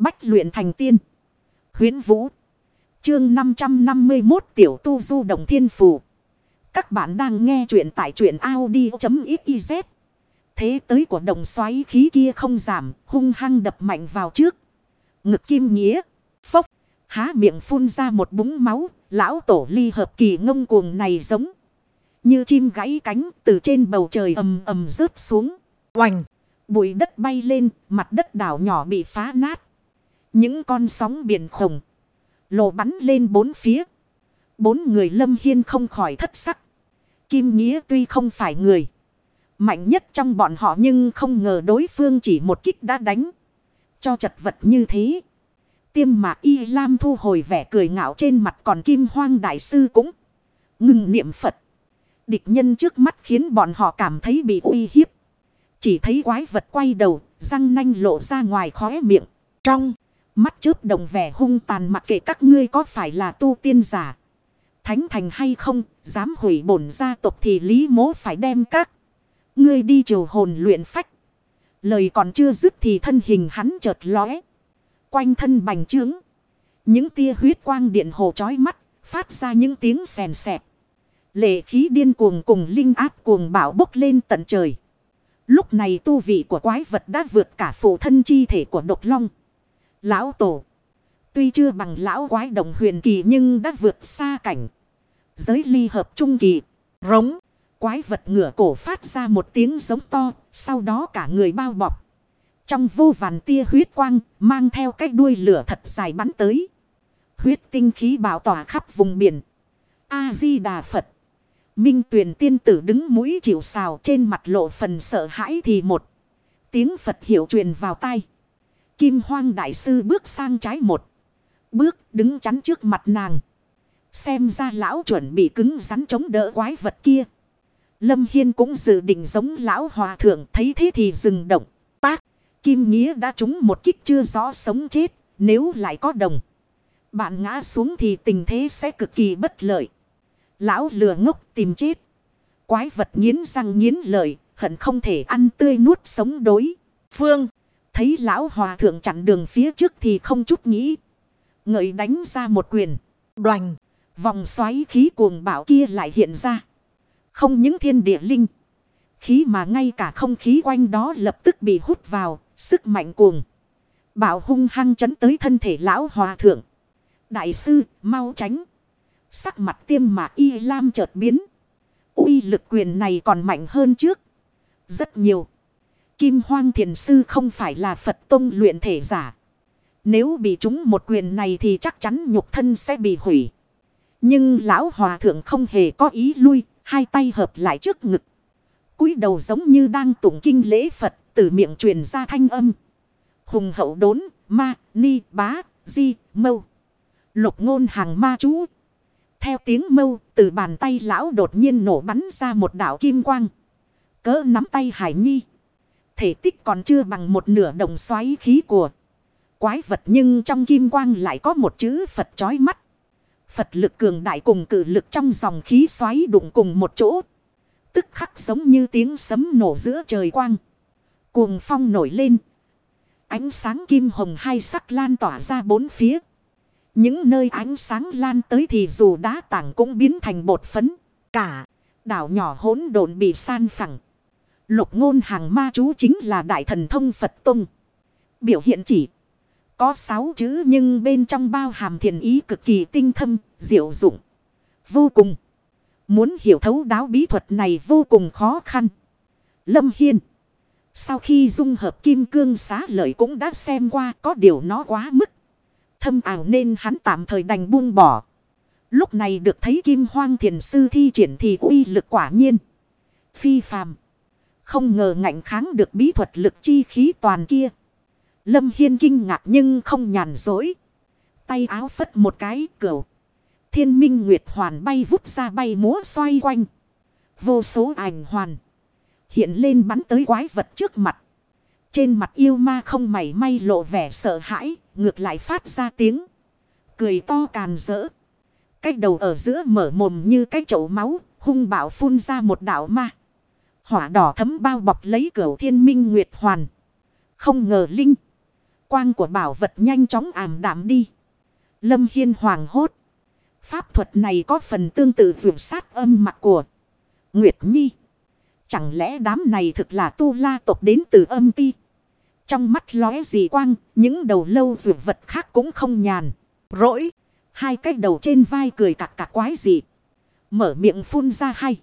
Bách luyện thành tiên. Huyến Vũ. Chương 551 Tiểu Tu Du Đồng Thiên Phù. Các bạn đang nghe truyện tại truyện Audi.xyz. Thế tới của đồng xoáy khí kia không giảm, hung hăng đập mạnh vào trước. Ngực kim nghĩa. Phốc. Há miệng phun ra một búng máu. Lão tổ ly hợp kỳ ngông cuồng này giống. Như chim gãy cánh từ trên bầu trời ầm ầm rớt xuống. Oành. Bụi đất bay lên, mặt đất đảo nhỏ bị phá nát. Những con sóng biển khổng. Lộ bắn lên bốn phía. Bốn người lâm hiên không khỏi thất sắc. Kim Nghĩa tuy không phải người. Mạnh nhất trong bọn họ nhưng không ngờ đối phương chỉ một kích đã đánh. Cho chật vật như thế. Tiêm mạc y lam thu hồi vẻ cười ngạo trên mặt còn kim hoang đại sư cũng ngừng niệm Phật. Địch nhân trước mắt khiến bọn họ cảm thấy bị uy hiếp. Chỉ thấy quái vật quay đầu, răng nanh lộ ra ngoài khóe miệng. Trong mắt chớp đồng vẻ hung tàn mặc kệ các ngươi có phải là tu tiên giả. Thánh thành hay không, dám hủy bổn gia tộc thì lý mố phải đem các. Ngươi đi triều hồn luyện phách. Lời còn chưa dứt thì thân hình hắn chợt lóe. Quanh thân bành trướng. Những tia huyết quang điện hồ chói mắt, phát ra những tiếng sèn sẹp. Lệ khí điên cuồng cùng linh áp cuồng bạo bốc lên tận trời. Lúc này tu vị của quái vật đã vượt cả phụ thân chi thể của độc long. Lão tổ. Tuy chưa bằng lão quái đồng huyền kỳ nhưng đã vượt xa cảnh. Giới ly hợp trung kỳ. Rống. Quái vật ngửa cổ phát ra một tiếng giống to. Sau đó cả người bao bọc. Trong vô vàn tia huyết quang. Mang theo cái đuôi lửa thật dài bắn tới. Huyết tinh khí bảo tỏa khắp vùng biển. A-di-đà Phật. Minh tuyển tiên tử đứng mũi chịu xào trên mặt lộ phần sợ hãi thì một. Tiếng Phật hiểu truyền vào tai. Kim hoang đại sư bước sang trái một. Bước đứng chắn trước mặt nàng. Xem ra lão chuẩn bị cứng rắn chống đỡ quái vật kia. Lâm Hiên cũng dự định giống lão hòa thượng, thấy thế thì dừng động. Tác. Kim Nghĩa đã trúng một kích chưa rõ sống chết. Nếu lại có đồng. Bạn ngã xuống thì tình thế sẽ cực kỳ bất lợi. Lão lừa ngốc tìm chết. Quái vật nghiến răng nghiến lợi. Hận không thể ăn tươi nuốt sống đối. Phương. Thấy lão hòa thượng chặn đường phía trước thì không chút nghĩ. Ngợi đánh ra một quyền. Đoành. Vòng xoáy khí cuồng bạo kia lại hiện ra. Không những thiên địa linh. Khí mà ngay cả không khí quanh đó lập tức bị hút vào. Sức mạnh cuồng. Bạo hung hăng chấn tới thân thể lão hòa thượng. Đại sư, mau tránh. Sắc mặt tiêm mà y lam chợt biến. uy lực quyền này còn mạnh hơn trước. Rất nhiều. Kim hoang thiền sư không phải là Phật tông luyện thể giả. Nếu bị chúng một quyền này thì chắc chắn nhục thân sẽ bị hủy. Nhưng lão hòa thượng không hề có ý lui, hai tay hợp lại trước ngực. cúi đầu giống như đang tụng kinh lễ Phật, từ miệng truyền ra thanh âm. Hùng hậu đốn, ma, ni, bá, di, mâu. Lục ngôn hàng ma chú. Theo tiếng mâu, từ bàn tay lão đột nhiên nổ bắn ra một đảo kim quang. Cỡ nắm tay hải nhi. Thể tích còn chưa bằng một nửa đồng xoáy khí của quái vật nhưng trong kim quang lại có một chữ Phật chói mắt. Phật lực cường đại cùng cử lực trong dòng khí xoáy đụng cùng một chỗ. Tức khắc giống như tiếng sấm nổ giữa trời quang. Cuồng phong nổi lên. Ánh sáng kim hồng hai sắc lan tỏa ra bốn phía. Những nơi ánh sáng lan tới thì dù đá tảng cũng biến thành bột phấn. Cả đảo nhỏ hỗn độn bị san phẳng. Lục ngôn hàng ma chú chính là đại thần thông Phật Tông. Biểu hiện chỉ có sáu chữ nhưng bên trong bao hàm thiền ý cực kỳ tinh thâm, diệu dụng. Vô cùng. Muốn hiểu thấu đáo bí thuật này vô cùng khó khăn. Lâm Hiên. Sau khi dung hợp kim cương xá lợi cũng đã xem qua có điều nó quá mức. Thâm ảo nên hắn tạm thời đành buông bỏ. Lúc này được thấy kim hoang thiền sư thi triển thì uy lực quả nhiên. Phi phàm. Không ngờ ngạnh kháng được bí thuật lực chi khí toàn kia. Lâm Hiên kinh ngạc nhưng không nhàn dối. Tay áo phất một cái cửu. Thiên minh nguyệt hoàn bay vút ra bay múa xoay quanh. Vô số ảnh hoàn. Hiện lên bắn tới quái vật trước mặt. Trên mặt yêu ma không mảy may lộ vẻ sợ hãi. Ngược lại phát ra tiếng. Cười to càn rỡ. Cái đầu ở giữa mở mồm như cái chậu máu. Hung bạo phun ra một đảo ma. Hỏa đỏ thấm bao bọc lấy cửu thiên minh nguyệt hoàn. Không ngờ Linh. quang của bảo vật nhanh chóng ảm đạm đi. Lâm Hiên hoàng hốt. Pháp thuật này có phần tương tự vượt sát âm mặt của Nguyệt Nhi. Chẳng lẽ đám này thực là tu la tộc đến từ âm ti? Trong mắt lóe dị quang, những đầu lâu vượt vật khác cũng không nhàn. Rỗi, hai cái đầu trên vai cười cạc cạc quái dị. Mở miệng phun ra hay.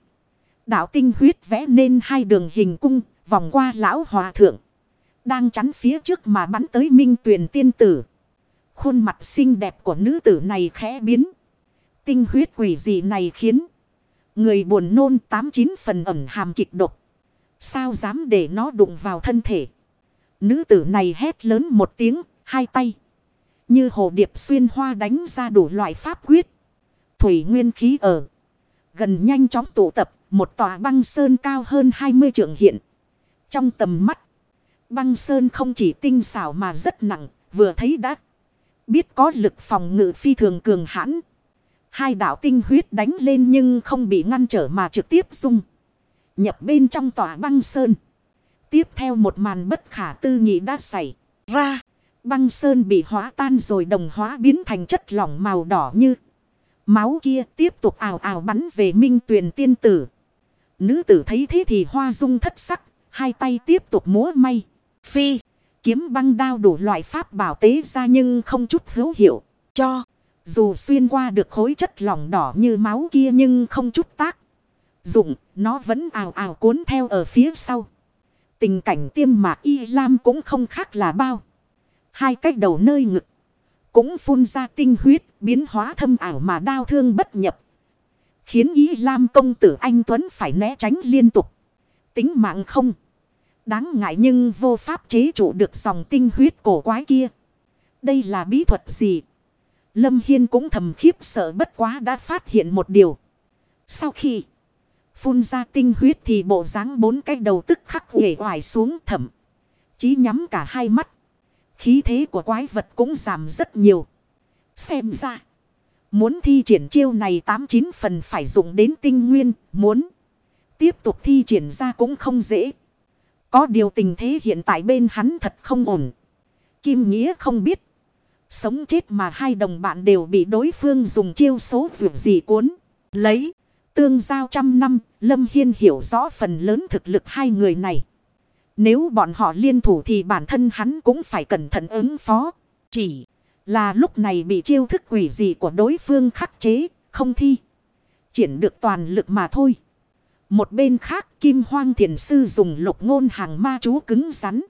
Đạo tinh huyết vẽ nên hai đường hình cung, vòng qua lão hòa thượng. Đang chắn phía trước mà bắn tới minh tuyển tiên tử. Khuôn mặt xinh đẹp của nữ tử này khẽ biến. Tinh huyết quỷ dị này khiến người buồn nôn tám chín phần ẩm hàm kịch độc. Sao dám để nó đụng vào thân thể. Nữ tử này hét lớn một tiếng, hai tay. Như hồ điệp xuyên hoa đánh ra đủ loại pháp quyết. Thủy nguyên khí ở. Gần nhanh chóng tụ tập, một tòa băng sơn cao hơn 20 trượng hiện. Trong tầm mắt, băng sơn không chỉ tinh xảo mà rất nặng, vừa thấy đã biết có lực phòng ngự phi thường cường hãn. Hai đạo tinh huyết đánh lên nhưng không bị ngăn trở mà trực tiếp dung. Nhập bên trong tòa băng sơn. Tiếp theo một màn bất khả tư nghị đã xảy ra. Băng sơn bị hóa tan rồi đồng hóa biến thành chất lỏng màu đỏ như. Máu kia tiếp tục ào ào bắn về minh tuyền tiên tử. Nữ tử thấy thế thì hoa dung thất sắc. Hai tay tiếp tục múa may. Phi. Kiếm băng đao đủ loại pháp bảo tế ra nhưng không chút hữu hiệu. Cho. Dù xuyên qua được khối chất lỏng đỏ như máu kia nhưng không chút tác. Dụng. Nó vẫn ào ào cuốn theo ở phía sau. Tình cảnh tiêm mạc y lam cũng không khác là bao. Hai cách đầu nơi ngực. Cũng phun ra tinh huyết, biến hóa thâm ảo mà đau thương bất nhập. Khiến ý lam công tử anh Tuấn phải né tránh liên tục. Tính mạng không. Đáng ngại nhưng vô pháp chế trụ được dòng tinh huyết cổ quái kia. Đây là bí thuật gì? Lâm Hiên cũng thầm khiếp sợ bất quá đã phát hiện một điều. Sau khi phun ra tinh huyết thì bộ dáng bốn cái đầu tức khắc uể oải xuống thầm. Chí nhắm cả hai mắt. Khí thế của quái vật cũng giảm rất nhiều. Xem ra. Muốn thi triển chiêu này tám chín phần phải dùng đến tinh nguyên. Muốn tiếp tục thi triển ra cũng không dễ. Có điều tình thế hiện tại bên hắn thật không ổn. Kim Nghĩa không biết. Sống chết mà hai đồng bạn đều bị đối phương dùng chiêu số vượt gì cuốn. Lấy. Tương giao trăm năm, Lâm Hiên hiểu rõ phần lớn thực lực hai người này. Nếu bọn họ liên thủ thì bản thân hắn cũng phải cẩn thận ứng phó. Chỉ là lúc này bị chiêu thức quỷ gì của đối phương khắc chế, không thi. Triển được toàn lực mà thôi. Một bên khác Kim Hoang Thiền Sư dùng lục ngôn hàng ma chú cứng rắn.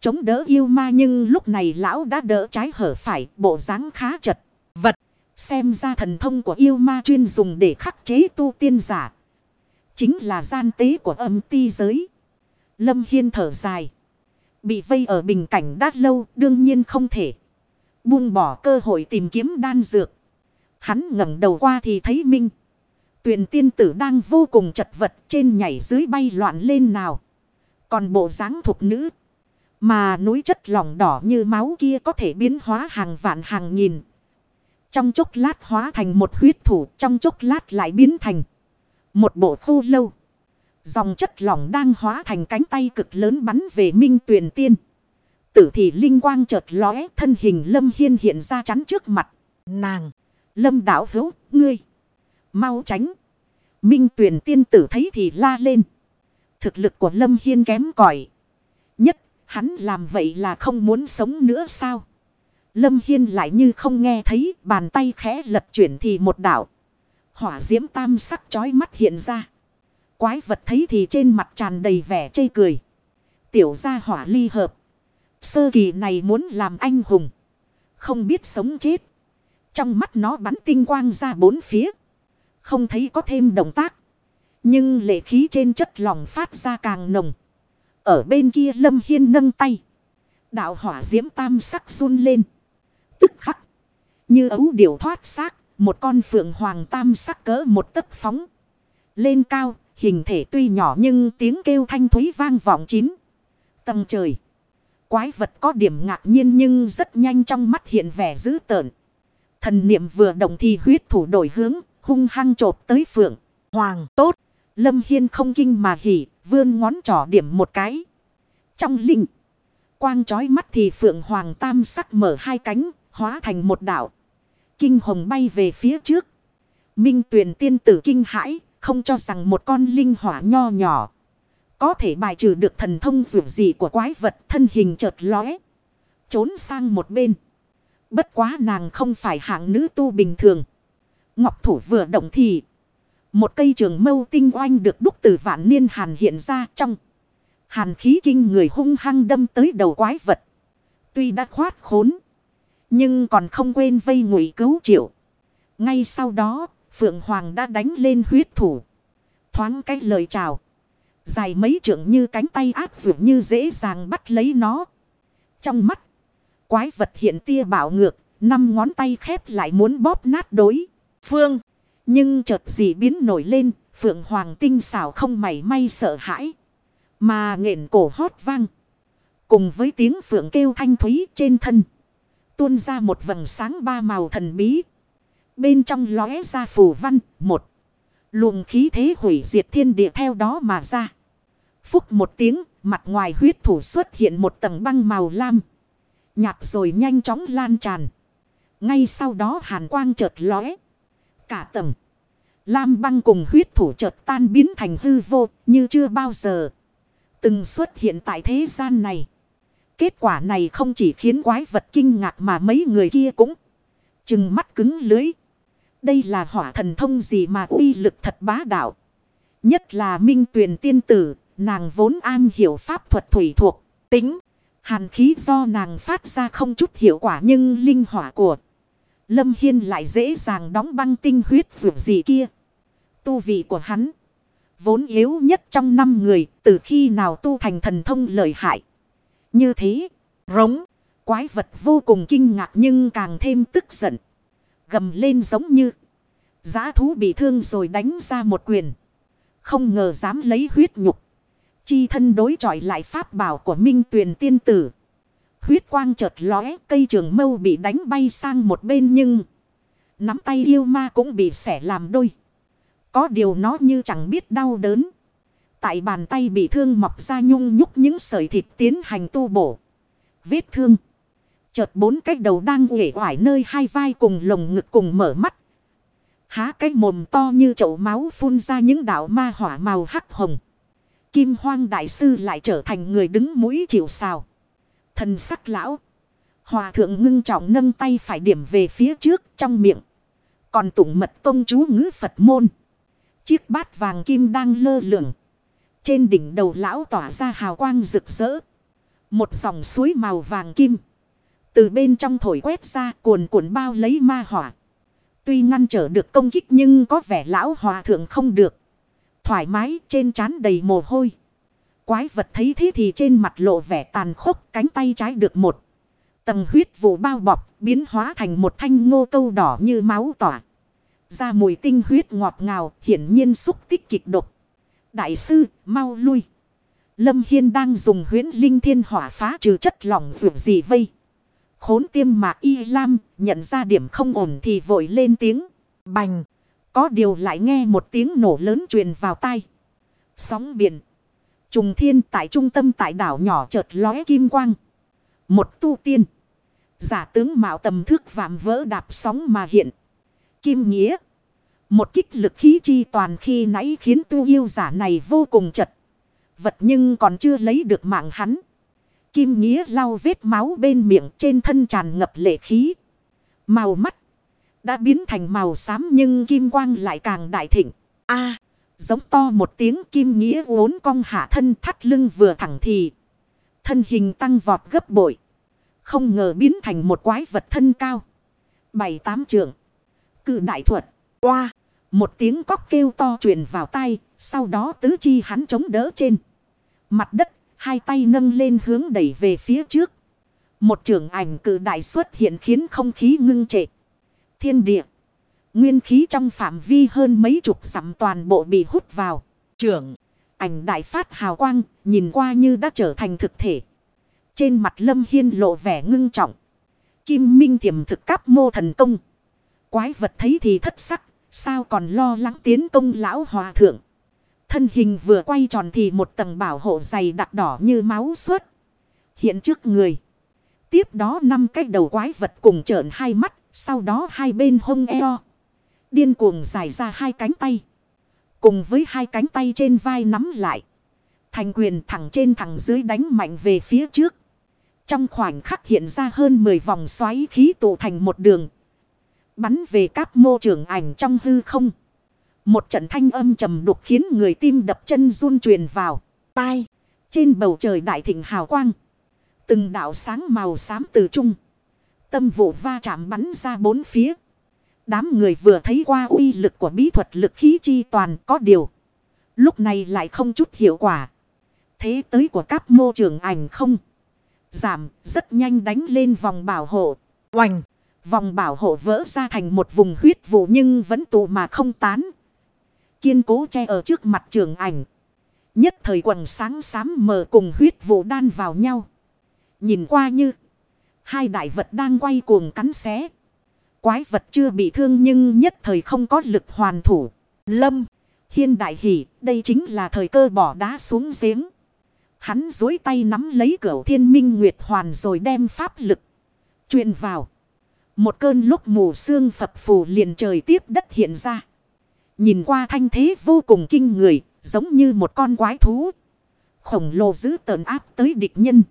Chống đỡ yêu ma nhưng lúc này lão đã đỡ trái hở phải bộ dáng khá chật. Vật. Xem ra thần thông của yêu ma chuyên dùng để khắc chế tu tiên giả. Chính là gian tế của âm ti giới. Lâm Hiên thở dài. Bị vây ở bình cảnh đát lâu đương nhiên không thể. Buông bỏ cơ hội tìm kiếm đan dược. Hắn ngẩng đầu qua thì thấy Minh. Tuyền tiên tử đang vô cùng chật vật trên nhảy dưới bay loạn lên nào. Còn bộ dáng thục nữ. Mà núi chất lỏng đỏ như máu kia có thể biến hóa hàng vạn hàng nghìn. Trong chốc lát hóa thành một huyết thủ, trong chốc lát lại biến thành một bộ khu lâu. Dòng chất lỏng đang hóa thành cánh tay cực lớn bắn về minh tuyền tiên. Tử thì linh quang chợt lóe thân hình lâm hiên hiện ra chắn trước mặt. Nàng, lâm đảo hữu, ngươi, mau tránh. Minh tuyền tiên tử thấy thì la lên. Thực lực của lâm hiên kém cỏi Nhất, hắn làm vậy là không muốn sống nữa sao? Lâm Hiên lại như không nghe thấy bàn tay khẽ lật chuyển thì một đảo. Hỏa diễm tam sắc chói mắt hiện ra. Quái vật thấy thì trên mặt tràn đầy vẻ chê cười. Tiểu gia hỏa ly hợp. Sơ kỳ này muốn làm anh hùng. Không biết sống chết. Trong mắt nó bắn tinh quang ra bốn phía. Không thấy có thêm động tác. Nhưng lệ khí trên chất lòng phát ra càng nồng. Ở bên kia Lâm Hiên nâng tay. Đạo hỏa diễm tam sắc run lên. Tức khắc. Như ấu điểu thoát xác. Một con phượng hoàng tam sắc cỡ một tấc phóng. Lên cao. Hình thể tuy nhỏ nhưng tiếng kêu thanh thúy vang vọng chín. Tầng trời. Quái vật có điểm ngạc nhiên nhưng rất nhanh trong mắt hiện vẻ dữ tợn. Thần niệm vừa động thì huyết thủ đổi hướng. Hung hăng trộp tới phượng. Hoàng tốt. Lâm Hiên không kinh mà hỉ. Vươn ngón trỏ điểm một cái. Trong linh. Quang chói mắt thì phượng hoàng tam sắc mở hai cánh, hóa thành một đảo. Kinh hồng bay về phía trước. Minh tuyển tiên tử kinh hãi, không cho rằng một con linh hỏa nho nhỏ. Có thể bài trừ được thần thông dù gì của quái vật thân hình chợt lóe. Trốn sang một bên. Bất quá nàng không phải hạng nữ tu bình thường. Ngọc thủ vừa động thì. Một cây trường mâu tinh oanh được đúc từ vạn niên hàn hiện ra trong. Hàn khí kinh người hung hăng đâm tới đầu quái vật. Tuy đã khoát khốn. Nhưng còn không quên vây ngụy cứu triệu. Ngay sau đó, Phượng Hoàng đã đánh lên huyết thủ. Thoáng cái lời chào. Dài mấy trượng như cánh tay áp dụng như dễ dàng bắt lấy nó. Trong mắt, quái vật hiện tia bảo ngược, năm ngón tay khép lại muốn bóp nát đối. Phương, nhưng chợt gì biến nổi lên, Phượng Hoàng tinh xảo không mảy may sợ hãi. Mà nghẹn cổ hót vang. Cùng với tiếng Phượng kêu thanh thúy trên thân. Tuôn ra một vầng sáng ba màu thần bí. Bên trong lóe ra phù văn, một. Luồng khí thế hủy diệt thiên địa theo đó mà ra. Phúc một tiếng, mặt ngoài huyết thủ xuất hiện một tầng băng màu lam. Nhạt rồi nhanh chóng lan tràn. Ngay sau đó hàn quang chợt lóe. Cả tầng. Lam băng cùng huyết thủ chợt tan biến thành hư vô như chưa bao giờ. Từng xuất hiện tại thế gian này. Kết quả này không chỉ khiến quái vật kinh ngạc mà mấy người kia cũng chừng mắt cứng lưới. Đây là hỏa thần thông gì mà uy lực thật bá đạo. Nhất là minh tuyền tiên tử, nàng vốn an hiểu pháp thuật thủy thuộc, tính. Hàn khí do nàng phát ra không chút hiệu quả nhưng linh hỏa của Lâm Hiên lại dễ dàng đóng băng tinh huyết vượt gì kia. Tu vị của hắn, vốn yếu nhất trong năm người, từ khi nào tu thành thần thông lợi hại. Như thế, rống, quái vật vô cùng kinh ngạc nhưng càng thêm tức giận gầm lên giống như. Giá thú bị thương rồi đánh ra một quyền. Không ngờ dám lấy huyết nhục. Chi thân đối chọi lại pháp bảo của minh tuyền tiên tử. Huyết quang chợt lóe, cây trường mâu bị đánh bay sang một bên nhưng. Nắm tay yêu ma cũng bị xẻ làm đôi. Có điều nó như chẳng biết đau đớn. Tại bàn tay bị thương mọc ra nhung nhúc những sợi thịt tiến hành tu bổ. Vết thương. Chợt bốn cái đầu đang uể oải nơi hai vai cùng lồng ngực cùng mở mắt. Há cái mồm to như chậu máu phun ra những đạo ma hỏa màu hắc hồng. Kim hoang đại sư lại trở thành người đứng mũi chịu sào. Thần sắc lão. Hòa thượng ngưng trọng nâng tay phải điểm về phía trước trong miệng. Còn tụng mật tông chú ngữ Phật môn. Chiếc bát vàng kim đang lơ lửng. Trên đỉnh đầu lão tỏa ra hào quang rực rỡ. Một dòng suối màu vàng kim. Từ bên trong thổi quét ra cuồn cuộn bao lấy ma hỏa. Tuy ngăn trở được công kích nhưng có vẻ lão hòa thượng không được. Thoải mái, trên trán đầy mồ hôi. Quái vật thấy thế thì trên mặt lộ vẻ tàn khốc, cánh tay trái được một. Tầng huyết vụ bao bọc, biến hóa thành một thanh ngô câu đỏ như máu tỏa. Ra mùi tinh huyết ngọt ngào, hiển nhiên xúc tích kịch độc. Đại sư, mau lui. Lâm Hiên đang dùng huyến linh thiên hỏa phá trừ chất lỏng rượu gì vây. Khốn tiêm mà y lam, nhận ra điểm không ổn thì vội lên tiếng. Bành. Có điều lại nghe một tiếng nổ lớn truyền vào tai. Sóng biển. Trùng thiên tại trung tâm tại đảo nhỏ chợt lóe kim quang. Một tu tiên. Giả tướng mạo tầm thước vạm vỡ đạp sóng mà hiện. Kim nghĩa. Một kích lực khí chi toàn khi nãy khiến tu yêu giả này vô cùng chật. Vật nhưng còn chưa lấy được mạng hắn. Kim Nghĩa lau vết máu bên miệng trên thân tràn ngập lệ khí. Màu mắt đã biến thành màu xám nhưng kim quang lại càng đại thịnh. a, giống to một tiếng Kim Nghĩa uốn cong hạ thân thắt lưng vừa thẳng thì. Thân hình tăng vọt gấp bội. Không ngờ biến thành một quái vật thân cao. Bảy tám trượng. Cự đại thuật. Oa. Một tiếng cóc kêu to truyền vào tay. Sau đó tứ chi hắn chống đỡ trên. Mặt đất, Hai tay nâng lên hướng đẩy về phía trước. Một trường ảnh cử đại xuất hiện khiến không khí ngưng trệ. Thiên địa. Nguyên khí trong phạm vi hơn mấy chục dặm toàn bộ bị hút vào. Trưởng. Ảnh đại phát hào quang. Nhìn qua như đã trở thành thực thể. Trên mặt lâm hiên lộ vẻ ngưng trọng. Kim minh tiềm thực cáp mô thần công. Quái vật thấy thì thất sắc. Sao còn lo lắng tiến công lão hòa thượng. Thân hình vừa quay tròn thì một tầng bảo hộ dày đặc đỏ như máu suốt. hiện trước người. Tiếp đó năm cái đầu quái vật cùng trợn hai mắt, sau đó hai bên hông eo. Điên cuồng dài ra hai cánh tay. Cùng với hai cánh tay trên vai nắm lại. Thành quyền thẳng trên thẳng dưới đánh mạnh về phía trước. Trong khoảnh khắc hiện ra hơn 10 vòng xoáy khí tụ thành một đường. Bắn về các mô trưởng ảnh trong hư không. Một trận thanh âm trầm đục khiến người tim đập chân run truyền vào. Tai. Trên bầu trời đại thịnh hào quang. Từng đạo sáng màu xám từ trung. Tâm vụ va chạm bắn ra bốn phía. Đám người vừa thấy qua uy lực của bí thuật lực khí chi toàn có điều. Lúc này lại không chút hiệu quả. Thế tới của các mô trưởng ảnh không. Giảm, rất nhanh đánh lên vòng bảo hộ. Oành. Vòng bảo hộ vỡ ra thành một vùng huyết vụ nhưng vẫn tụ mà không tán. Kiên cố che ở trước mặt trường ảnh. Nhất thời quần sáng xám mờ cùng huyết vụ đan vào nhau. Nhìn qua như. Hai đại vật đang quay cuồng cắn xé. Quái vật chưa bị thương nhưng nhất thời không có lực hoàn thủ. Lâm. Hiên đại hỷ. Đây chính là thời cơ bỏ đá xuống giếng. Hắn dối tay nắm lấy cửa thiên minh nguyệt hoàn rồi đem pháp lực. truyền vào. Một cơn lúc mù sương phập phù liền trời tiếp đất hiện ra. Nhìn qua thanh thế vô cùng kinh người, giống như một con quái thú. Khổng lồ giữ tờn áp tới địch nhân.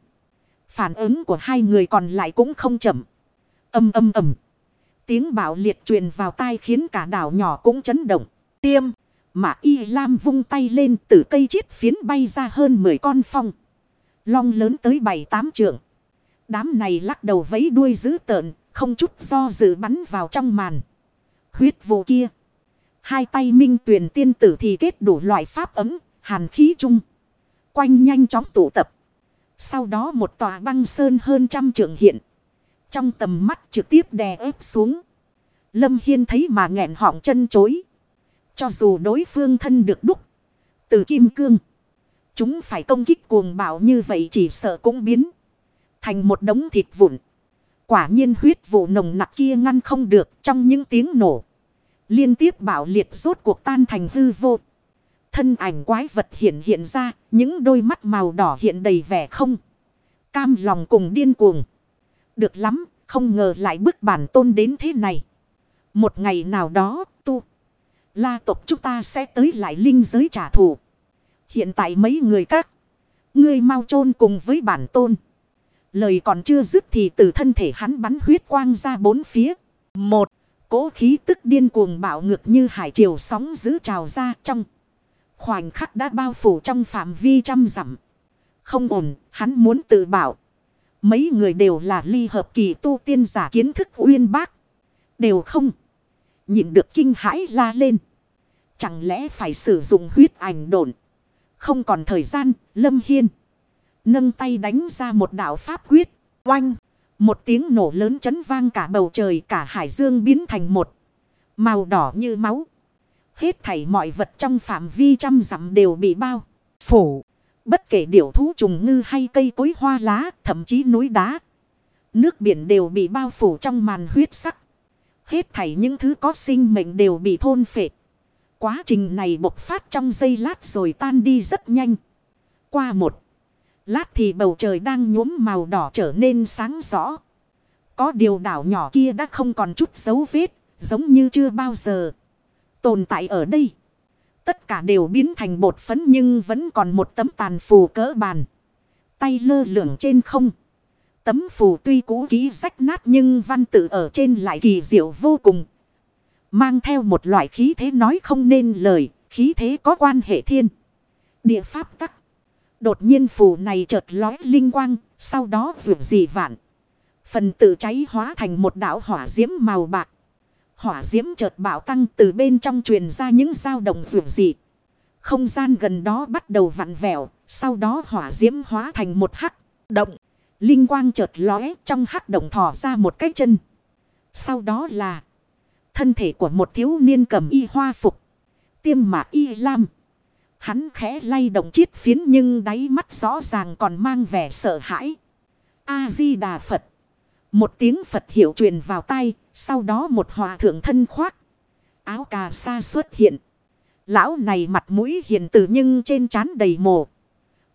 Phản ứng của hai người còn lại cũng không chậm. Âm âm ầm. Tiếng bảo liệt truyền vào tai khiến cả đảo nhỏ cũng chấn động. Tiêm. Mà y lam vung tay lên từ cây chiết phiến bay ra hơn 10 con phong. Long lớn tới 7-8 trượng. Đám này lắc đầu vấy đuôi dữ tợn. Không chút do dự bắn vào trong màn. Huyết vụ kia. Hai tay minh tuyển tiên tử thì kết đủ loại pháp ấm. Hàn khí chung. Quanh nhanh chóng tụ tập. Sau đó một tòa băng sơn hơn trăm trượng hiện. Trong tầm mắt trực tiếp đè ép xuống. Lâm Hiên thấy mà nghẹn họng chân chối. Cho dù đối phương thân được đúc. Từ kim cương. Chúng phải công kích cuồng bạo như vậy chỉ sợ cũng biến. Thành một đống thịt vụn. Quả nhiên huyết vụ nồng nặc kia ngăn không được trong những tiếng nổ. Liên tiếp bảo liệt rốt cuộc tan thành hư vô. Thân ảnh quái vật hiện hiện ra, những đôi mắt màu đỏ hiện đầy vẻ không. Cam lòng cùng điên cuồng. Được lắm, không ngờ lại bức bản tôn đến thế này. Một ngày nào đó, tu. La tộc chúng ta sẽ tới lại linh giới trả thù. Hiện tại mấy người các. Ngươi mau chôn cùng với bản tôn. Lời còn chưa dứt thì từ thân thể hắn bắn huyết quang ra bốn phía. Một, cố khí tức điên cuồng bạo ngược như hải triều sóng giữ trào ra trong. Khoảnh khắc đã bao phủ trong phạm vi trăm dặm. Không ổn, hắn muốn tự bảo. Mấy người đều là ly hợp kỳ tu tiên giả kiến thức uyên bác. Đều không. nhìn được kinh hãi la lên. Chẳng lẽ phải sử dụng huyết ảnh độn. Không còn thời gian, Lâm Hiên. Nâng tay đánh ra một đạo pháp quyết. Oanh. Một tiếng nổ lớn chấn vang cả bầu trời cả hải dương biến thành một. Màu đỏ như máu. Hết thảy mọi vật trong phạm vi trăm dặm đều bị bao. Phủ. Bất kể điểu thú trùng ngư hay cây cối hoa lá, thậm chí núi đá. Nước biển đều bị bao phủ trong màn huyết sắc. Hết thảy những thứ có sinh mệnh đều bị thôn phệ. Quá trình này bộc phát trong giây lát rồi tan đi rất nhanh. Qua một lát thì bầu trời đang nhuốm màu đỏ trở nên sáng rõ. Có điều đảo nhỏ kia đã không còn chút dấu vết, giống như chưa bao giờ tồn tại ở đây. Tất cả đều biến thành bột phấn nhưng vẫn còn một tấm tàn phù cỡ bàn. Tay lơ lửng trên không. Tấm phù tuy cũ kỹ rách nát nhưng văn tự ở trên lại kỳ diệu vô cùng. Mang theo một loại khí thế nói không nên lời, khí thế có quan hệ thiên. Địa pháp tắc. Đột nhiên phù này chợt lói linh quang, sau đó rượu dị vạn. Phần tự cháy hóa thành một đảo hỏa diễm màu bạc. Hỏa diễm chợt bạo tăng từ bên trong truyền ra những dao động ruộng dị. Không gian gần đó bắt đầu vặn vẹo, sau đó hỏa diễm hóa thành một hắc động. Linh quang chợt lóe trong hắc động thò ra một cái chân. Sau đó là thân thể của một thiếu niên cầm y hoa phục. Tiêm mà y lam. Hắn khẽ lay động chiết phiến nhưng đáy mắt rõ ràng còn mang vẻ sợ hãi. A-di-đà Phật. Một tiếng Phật hiệu truyền vào tay, sau đó một hòa thượng thân khoác. Áo cà sa xuất hiện. Lão này mặt mũi hiền từ nhưng trên trán đầy mồ.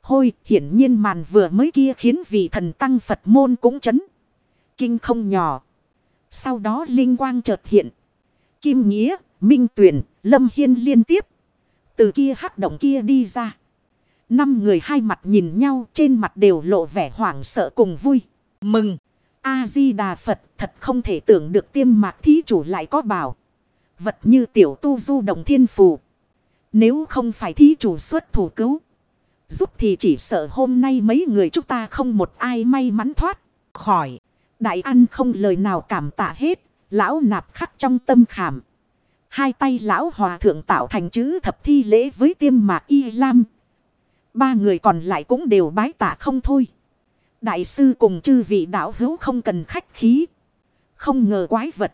hôi, hiển nhiên màn vừa mới kia khiến vị thần tăng Phật môn cũng chấn. Kinh không nhỏ. Sau đó linh quang chợt hiện. Kim Nghĩa, Minh Tuyền, Lâm Hiên liên tiếp. Từ kia hắc động kia đi ra. Năm người hai mặt nhìn nhau trên mặt đều lộ vẻ hoảng sợ cùng vui. Mừng! A-di-đà Phật thật không thể tưởng được tiêm mạc thí chủ lại có bảo. Vật như tiểu tu du đồng thiên phù. Nếu không phải thí chủ xuất thủ cứu. Giúp thì chỉ sợ hôm nay mấy người chúng ta không một ai may mắn thoát khỏi. Đại ăn không lời nào cảm tạ hết. Lão nạp khắc trong tâm khảm. Hai tay lão hòa thượng tạo thành chữ thập thi lễ với tiêm mạc y lam. Ba người còn lại cũng đều bái tạ không thôi. Đại sư cùng chư vị đạo hữu không cần khách khí. Không ngờ quái vật.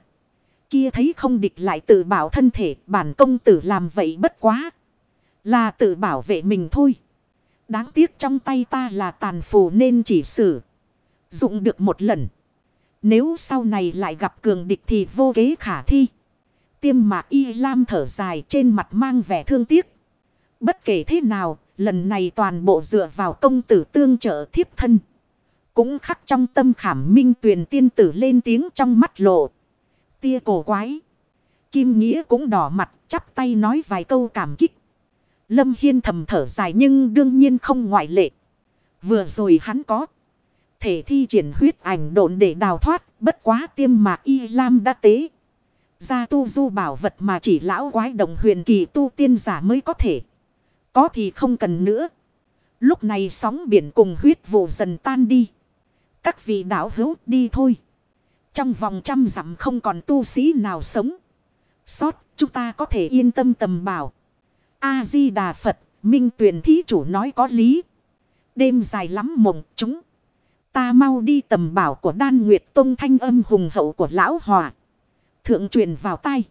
Kia thấy không địch lại tự bảo thân thể bản công tử làm vậy bất quá. Là tự bảo vệ mình thôi. Đáng tiếc trong tay ta là tàn phù nên chỉ xử. Dụng được một lần. Nếu sau này lại gặp cường địch thì vô kế khả thi. Tiêm mạc y lam thở dài trên mặt mang vẻ thương tiếc. Bất kể thế nào, lần này toàn bộ dựa vào công tử tương trợ thiếp thân. Cũng khắc trong tâm khảm minh tuyền tiên tử lên tiếng trong mắt lộ. Tia cổ quái. Kim Nghĩa cũng đỏ mặt, chắp tay nói vài câu cảm kích. Lâm Hiên thầm thở dài nhưng đương nhiên không ngoại lệ. Vừa rồi hắn có. Thể thi triển huyết ảnh độn để đào thoát. Bất quá tiêm mạc y lam đã tế. Ra tu du bảo vật mà chỉ lão quái đồng huyền kỳ tu tiên giả mới có thể. Có thì không cần nữa. Lúc này sóng biển cùng huyết vụ dần tan đi. Các vị đạo hữu đi thôi. Trong vòng trăm dặm không còn tu sĩ nào sống. Sót chúng ta có thể yên tâm tầm bảo. A-di-đà Phật, Minh tuyển thí chủ nói có lý. Đêm dài lắm mộng chúng. Ta mau đi tầm bảo của đan nguyệt tông thanh âm hùng hậu của lão hòa. Thượng truyền vào tay.